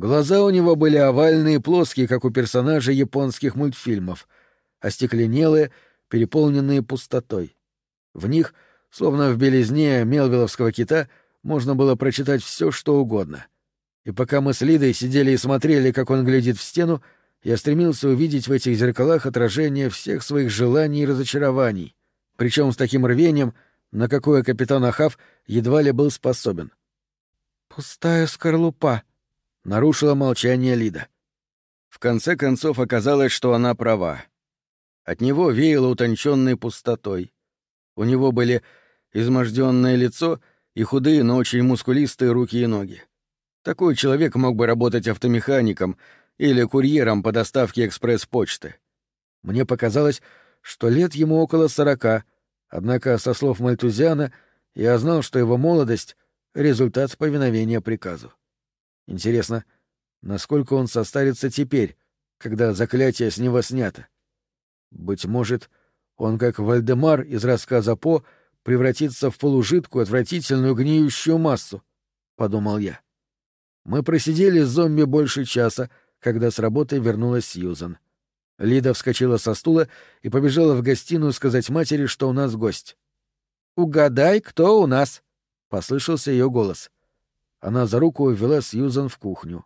Глаза у него были овальные и плоские, как у персонажей японских мультфильмов, остекленелые, переполненные пустотой. В них, словно в белизне мелвиловского кита, можно было прочитать все, что угодно. И пока мы с Лидой сидели и смотрели, как он глядит в стену, я стремился увидеть в этих зеркалах отражение всех своих желаний и разочарований, причем с таким рвением, на какое капитан Ахав едва ли был способен. «Пустая скорлупа», — нарушила молчание Лида. В конце концов оказалось, что она права. От него веяло утонченной пустотой. У него были изможденное лицо и худые, но очень мускулистые руки и ноги. Такой человек мог бы работать автомехаником или курьером по доставке экспресс-почты. Мне показалось, что лет ему около сорока, однако, со слов Мальтузиана, я знал, что его молодость — результат повиновения приказу. Интересно, насколько он состарится теперь, когда заклятие с него снято? Быть может, он, как Вальдемар из рассказа По, превратится в полужидкую, отвратительную, гниющую массу, — подумал я. Мы просидели с зомби больше часа, когда с работы вернулась Сьюзан. Лида вскочила со стула и побежала в гостиную сказать матери, что у нас гость. «Угадай, кто у нас?» — послышался ее голос. Она за руку ввела Сьюзан в кухню.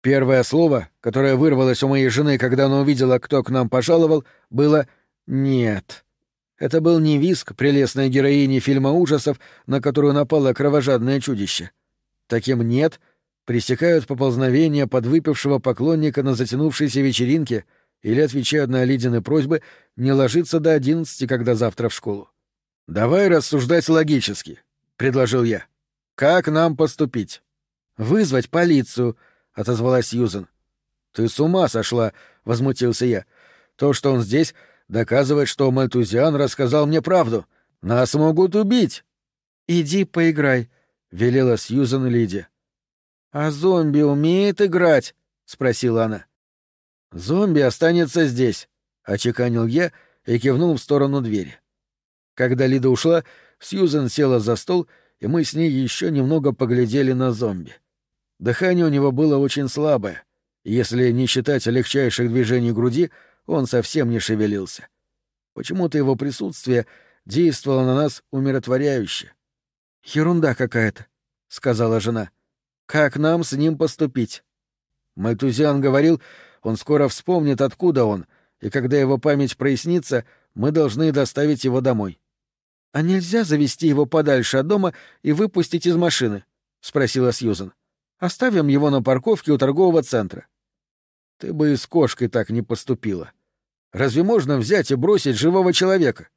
Первое слово, которое вырвалось у моей жены, когда она увидела, кто к нам пожаловал, было «нет». Это был не виск прелестной героини фильма ужасов, на которую напало кровожадное чудище. Таким «нет» пресекают поползновения подвыпившего поклонника на затянувшейся вечеринке или отвечают на Лидины просьбы не ложиться до одиннадцати, когда завтра в школу. «Давай рассуждать логически», — предложил я. «Как нам поступить?» «Вызвать полицию», — отозвалась Юзан. «Ты с ума сошла», — возмутился я. «То, что он здесь, доказывает, что Мальтузиан рассказал мне правду. Нас могут убить». «Иди поиграй», — велела Сьюзан Лиди. «А зомби умеет играть?» — спросила она. «Зомби останется здесь», — очеканил я и кивнул в сторону двери. Когда Лида ушла, Сьюзен села за стол, и мы с ней еще немного поглядели на зомби. Дыхание у него было очень слабое, если не считать легчайших движений груди, он совсем не шевелился. Почему-то его присутствие действовало на нас умиротворяюще. «Ерунда какая-то», — сказала жена. Как нам с ним поступить? Мальтузиан говорил, он скоро вспомнит, откуда он, и когда его память прояснится, мы должны доставить его домой. — А нельзя завести его подальше от дома и выпустить из машины? — спросила Сьюзан. — Оставим его на парковке у торгового центра. — Ты бы и с кошкой так не поступила. Разве можно взять и бросить живого человека?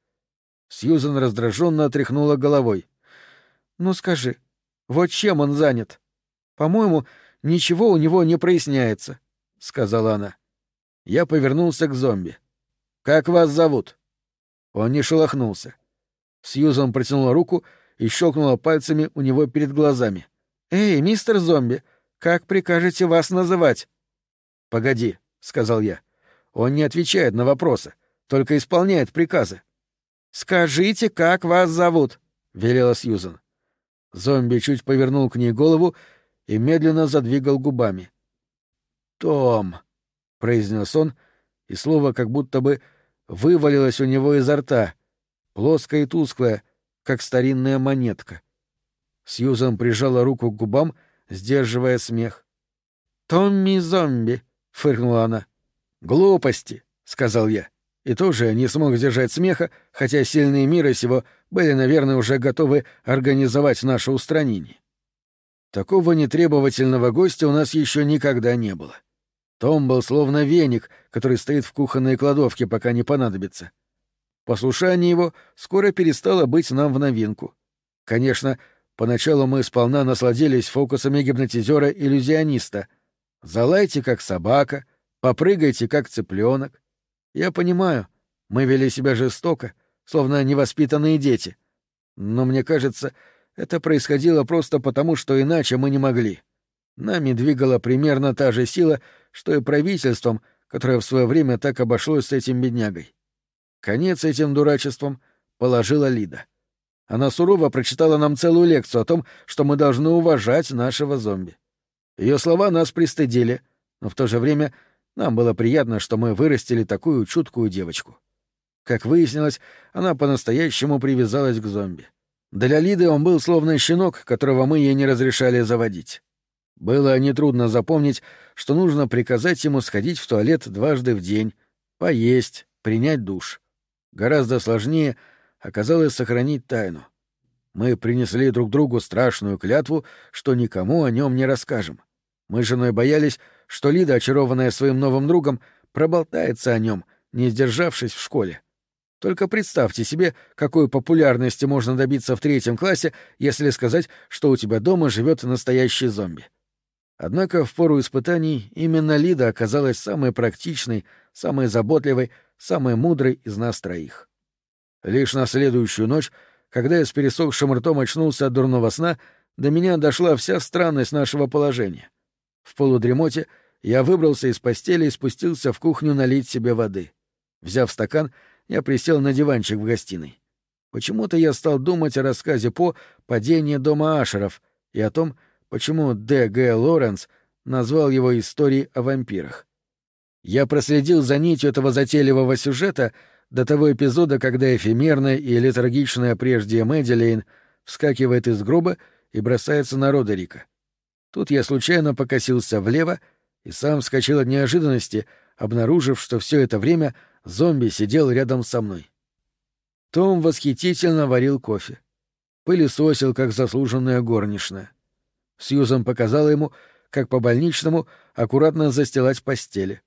Сьюзан раздраженно отряхнула головой. — Ну скажи, вот чем он занят? По-моему, ничего у него не проясняется, — сказала она. Я повернулся к зомби. «Как вас зовут?» Он не шелохнулся. Сьюзан протянула руку и щелкнула пальцами у него перед глазами. «Эй, мистер зомби, как прикажете вас называть?» «Погоди», — сказал я. «Он не отвечает на вопросы, только исполняет приказы». «Скажите, как вас зовут?» — велела Сьюзан. Зомби чуть повернул к ней голову и медленно задвигал губами. «Том», — произнес он, и слово как будто бы вывалилось у него изо рта, плоское и тусклое, как старинная монетка. Сьюзан прижала руку к губам, сдерживая смех. «Томми-зомби», — фыркнула она. «Глупости», — сказал я. И тоже не смог сдержать смеха, хотя сильные мира сего были, наверное, уже готовы организовать наше устранение. Такого нетребовательного гостя у нас еще никогда не было. Том был словно веник, который стоит в кухонной кладовке, пока не понадобится. Послушание его скоро перестало быть нам в новинку. Конечно, поначалу мы сполна насладились фокусами гипнотизера-иллюзиониста. Залайте, как собака, попрыгайте, как цыпленок. Я понимаю, мы вели себя жестоко, словно невоспитанные дети. Но мне кажется, это происходило просто потому, что иначе мы не могли. Нами двигала примерно та же сила, что и правительством, которое в свое время так обошлось с этим беднягой. Конец этим дурачеством положила Лида. Она сурово прочитала нам целую лекцию о том, что мы должны уважать нашего зомби. Ее слова нас пристыдили, но в то же время нам было приятно, что мы вырастили такую чуткую девочку. Как выяснилось, она по-настоящему привязалась к зомби. Для Лиды он был словно щенок, которого мы ей не разрешали заводить. Было нетрудно запомнить, что нужно приказать ему сходить в туалет дважды в день, поесть, принять душ. Гораздо сложнее оказалось сохранить тайну. Мы принесли друг другу страшную клятву, что никому о нем не расскажем. Мы с женой боялись, что Лида, очарованная своим новым другом, проболтается о нем, не сдержавшись в школе. Только представьте себе, какой популярности можно добиться в третьем классе, если сказать, что у тебя дома живет настоящий зомби. Однако в пору испытаний именно Лида оказалась самой практичной, самой заботливой, самой мудрой из нас троих. Лишь на следующую ночь, когда я с пересохшим ртом очнулся от дурного сна, до меня дошла вся странность нашего положения. В полудремоте я выбрался из постели и спустился в кухню налить себе воды. Взяв стакан, я присел на диванчик в гостиной. Почему-то я стал думать о рассказе По «Падение дома Ашеров» и о том, почему Д. Г. Лоренс назвал его историей о вампирах. Я проследил за нитью этого затейливого сюжета до того эпизода, когда эфемерная и летаргичная прежде Мэдилейн вскакивает из гроба и бросается на Родерика. Тут я случайно покосился влево и сам вскочил от неожиданности, обнаружив, что все это время зомби сидел рядом со мной. Том восхитительно варил кофе. Пылесосил, как заслуженная горничная. Сьюзан показала ему, как по больничному аккуратно застилать постели.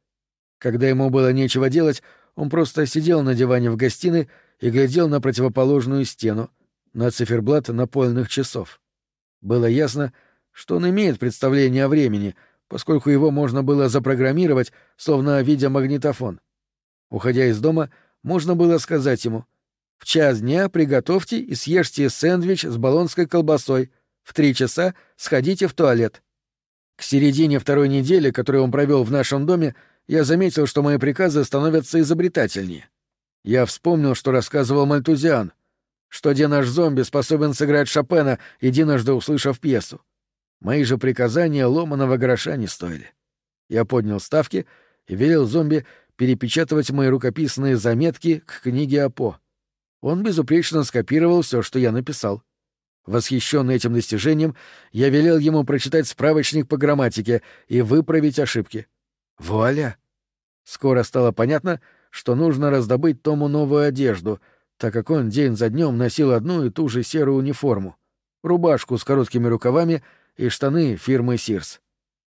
Когда ему было нечего делать, он просто сидел на диване в гостиной и глядел на противоположную стену, на циферблат напольных часов. Было ясно, что он имеет представление о времени, поскольку его можно было запрограммировать, словно видеомагнитофон. Уходя из дома, можно было сказать ему «В час дня приготовьте и съешьте сэндвич с болонской колбасой», в три часа сходите в туалет. К середине второй недели, которую он провел в нашем доме, я заметил, что мои приказы становятся изобретательнее. Я вспомнил, что рассказывал Мальтузиан, что где наш зомби способен сыграть Шопена, единожды услышав пьесу. Мои же приказания ломаного гроша не стоили. Я поднял ставки и велел зомби перепечатывать мои рукописные заметки к книге Апо. Он безупречно скопировал все, что я написал. Восхищенный этим достижением, я велел ему прочитать справочник по грамматике и выправить ошибки. Вуаля! Скоро стало понятно, что нужно раздобыть Тому новую одежду, так как он день за днем носил одну и ту же серую униформу — рубашку с короткими рукавами и штаны фирмы «Сирс».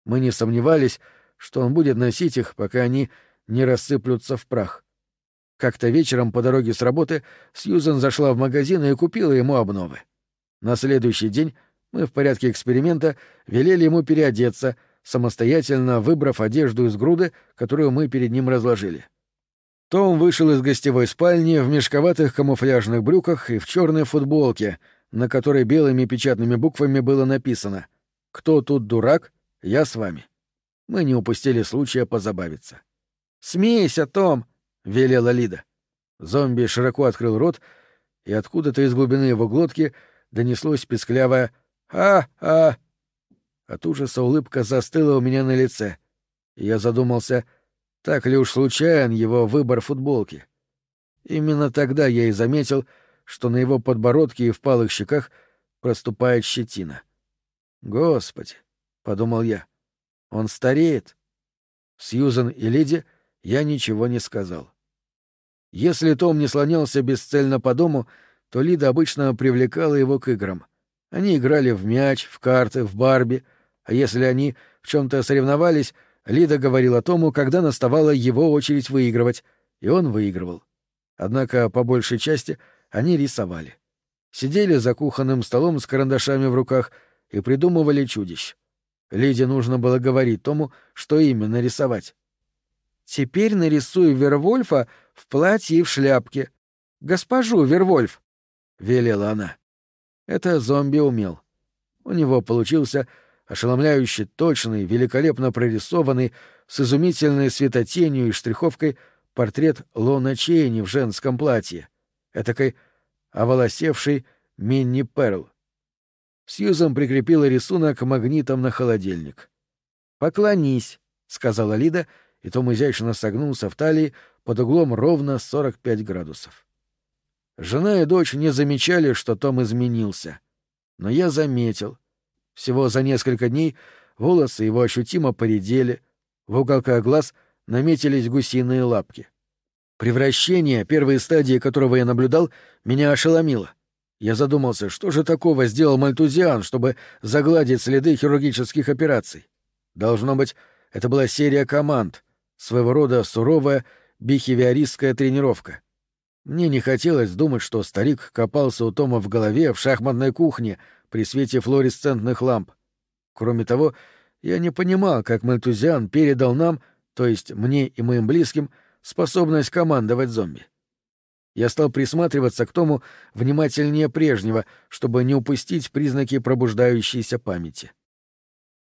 Мы не сомневались, что он будет носить их, пока они не рассыплются в прах. Как-то вечером по дороге с работы Сьюзен зашла в магазин и купила ему обновы. На следующий день мы в порядке эксперимента велели ему переодеться, самостоятельно выбрав одежду из груды, которую мы перед ним разложили. Том вышел из гостевой спальни в мешковатых камуфляжных брюках и в черной футболке, на которой белыми печатными буквами было написано «Кто тут дурак? Я с вами». Мы не упустили случая позабавиться. «Смейся, Том!» — велела Лида. Зомби широко открыл рот, и откуда-то из глубины его глотки — донеслось песклявое «А-а». От ужаса улыбка застыла у меня на лице. я задумался, так ли уж случайен его выбор футболки. Именно тогда я и заметил, что на его подбородке и впалых щеках проступает щетина. «Господи!» — подумал я. «Он стареет». Сьюзан и Лиди я ничего не сказал. Если Том не слонялся бесцельно по дому, то Лида обычно привлекала его к играм. Они играли в мяч, в карты, в Барби, а если они в чем-то соревновались, Лида говорила Тому, когда наставала его очередь выигрывать, и он выигрывал. Однако, по большей части, они рисовали. Сидели за кухонным столом с карандашами в руках и придумывали чудищ. Лиде нужно было говорить Тому, что именно рисовать. «Теперь нарисую Вервольфа в платье и в шляпке. Госпожу Вервольф!» — велела она. Это зомби умел. У него получился ошеломляюще точный, великолепно прорисованный, с изумительной светотенью и штриховкой портрет Лона Чейни в женском платье, этакой оволосевший Минни Перл. Сьюзан прикрепила рисунок магнитом на холодильник. «Поклонись», — сказала Лида, и Том изящно согнулся в талии под углом ровно 45 градусов. Жена и дочь не замечали, что Том изменился. Но я заметил. Всего за несколько дней волосы его ощутимо поредели, в уголках глаз наметились гусиные лапки. Превращение, первые стадии которого я наблюдал, меня ошеломило. Я задумался, что же такого сделал Мальтузиан, чтобы загладить следы хирургических операций. Должно быть, это была серия команд, своего рода суровая бихевиористская тренировка. Мне не хотелось думать, что старик копался у Тома в голове в шахматной кухне при свете флуоресцентных ламп. Кроме того, я не понимал, как Мальтузиан передал нам, то есть мне и моим близким, способность командовать зомби. Я стал присматриваться к Тому внимательнее прежнего, чтобы не упустить признаки пробуждающейся памяти.